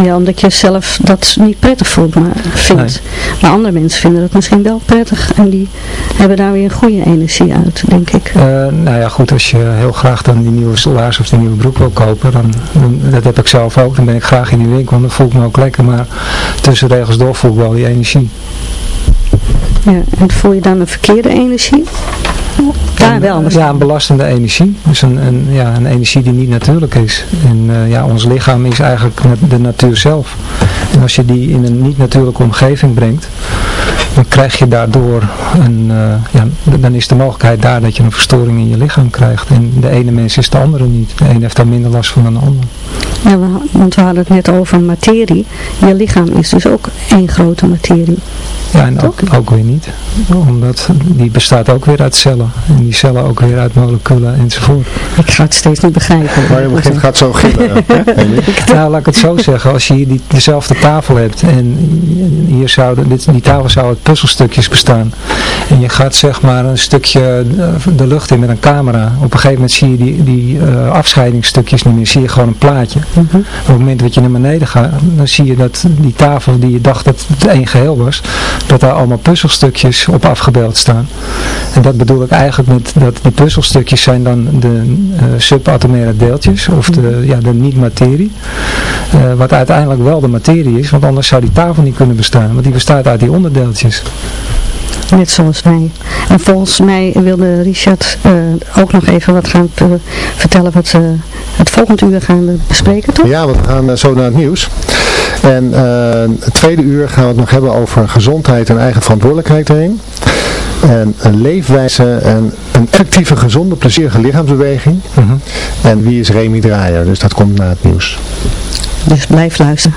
Ja, omdat je zelf dat niet prettig voelt, maar vindt. Maar andere mensen vinden het misschien wel prettig en die hebben daar weer een goede energie uit, denk ik. Eh, nou ja, goed, als je heel graag dan die nieuwe laars of die nieuwe broek wil kopen, dan, dan, dat heb ik zelf ook. Dan ben ik graag in die winkel en dan voel ik me ook lekker, maar tussen regels door voel ik wel die energie. Ja, en voel je dan een verkeerde energie? Daar wel. Ja, een belastende energie. Dus een, een, ja, een energie die niet natuurlijk is. En eh, ja, ons lichaam is eigenlijk de natuur zelf. En als je die in een niet natuurlijke omgeving brengt, dan krijg je daardoor een, eh, ja, dan is de mogelijkheid daar dat je een verstoring in je lichaam krijgt. En de ene mens is de andere niet. De ene heeft daar minder last van dan de ander. Ja, we, want we hadden het net over materie. Je lichaam is dus ook één grote materie. Ja, en ook, ook weer niet. Omdat die bestaat ook weer uit cellen. En die cellen ook weer uit moleculen enzovoort. Ik ga het steeds niet begrijpen. Maar je begint gaat zo gillen. Nou, laat ik het zo zeggen. Als je hier die, dezelfde tafel hebt en hier zouden, dit, die tafel zou uit puzzelstukjes bestaan. En je gaat zeg maar een stukje eh, de lucht in met een camera. Op een gegeven moment zie je die, die eh, afscheidingsstukjes niet meer. Zie je gewoon een plaatje. Op het moment dat je naar beneden gaat, dan zie je dat die tafel die je dacht dat het één geheel was, dat daar allemaal puzzelstukjes op afgebeeld staan. En dat bedoel ik eigenlijk met dat die puzzelstukjes zijn dan de eh, subatomaire deeltjes, of de, ja, de niet-materie. Eh, wat uiteindelijk wel de materie is, want anders zou die tafel niet kunnen bestaan, want die bestaat uit die onderdeeltjes. Net zoals mij. En volgens mij wilde Richard eh, ook nog even wat gaan vertellen wat we het volgende uur gaan bespreken, toch? Ja, want we gaan eh, zo naar het nieuws. En eh, het tweede uur gaan we het nog hebben over gezondheid en eigen verantwoordelijkheid heen. En een leefwijze en een effectieve, gezonde, plezierige lichaamsbeweging. En wie is Remy Draaier? Dus dat komt na het nieuws. Dus blijf luisteren.